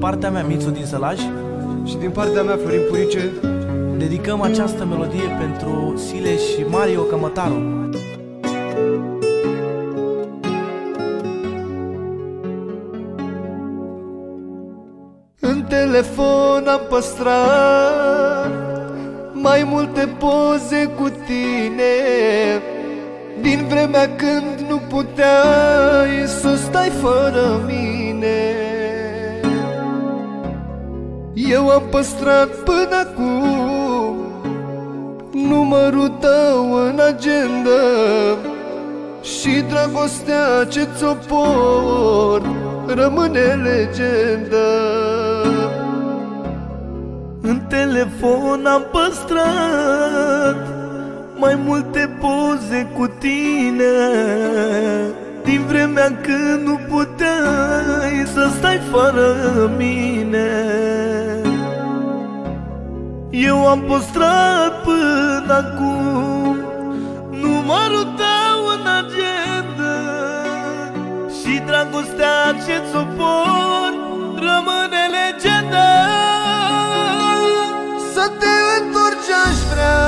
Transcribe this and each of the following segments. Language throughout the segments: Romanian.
partea mea, Mițu din Sălaj, Și din partea mea, Florin Purice, dedicăm această melodie pentru Sile și Mario Cămătaru. În telefon am păstrat Mai multe poze cu tine. Din vremea când nu puteai să stai fără mine Eu am păstrat până acum Numărul tău în agenda Și dragostea ce ți-o port Rămâne legendă. În telefon am păstrat mai multe poze cu tine. Din vremea când nu puteai să stai fără mine Eu am păstrat până acum. Numărul tău în agenda Și dragostea ce ți-o port rămâne legendă. Să te întorci aș vrea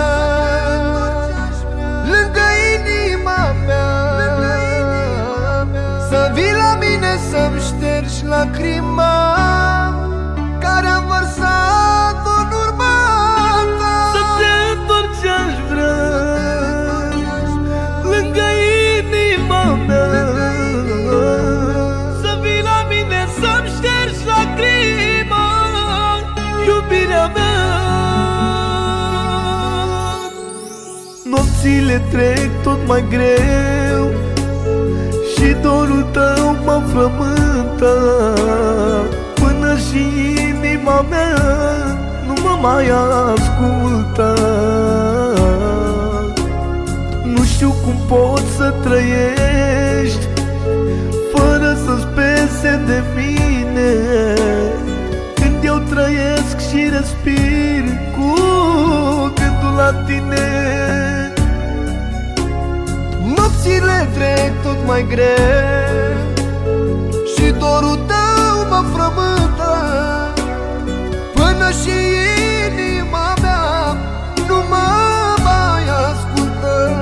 Lângă inima mea. Să vii la mine să-mi ștergi lacrima Nopțile trec tot mai greu Și dorul tău mă frământă. Până și inima mea nu mă mai ascultă. Nu știu cum poți să trăiești Fără să-ți pese de mine. Când eu trăiesc și respir Cu gândul la tine Nopțile trec tot mai greu Și dorul tău mă frământă. Până și inima mea nu mă mai ascultă.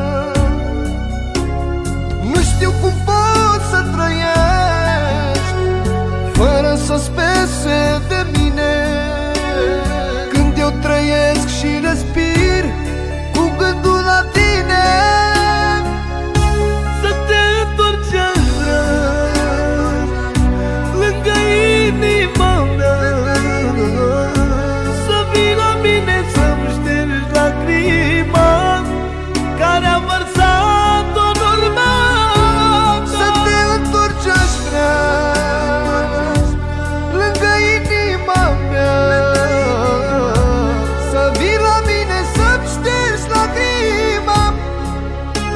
Nu știu cum poți să trăiești Fără să-ți pese de mine. Când eu trăiesc și respir Cu gândul la tine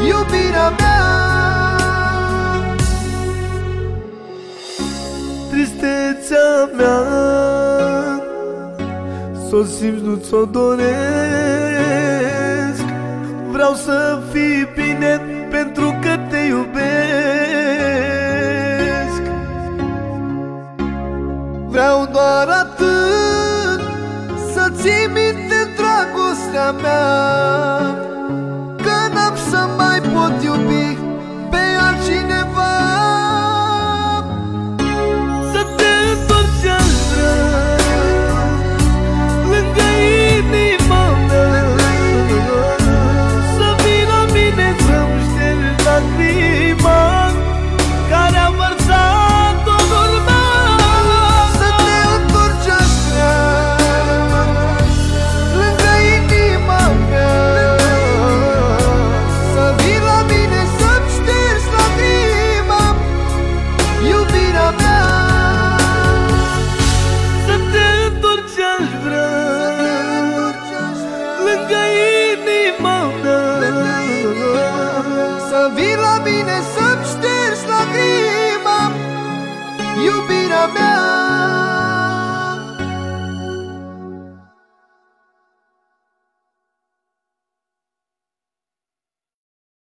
Iubirea mea. Tristețea mea. S-o simți, nu ți-o doresc. Vreau să fii bine pentru că te iubesc. Vreau doar atât Să ții minte dragostea mea vii la mine să-mi ștergi lacrima Iubirea mea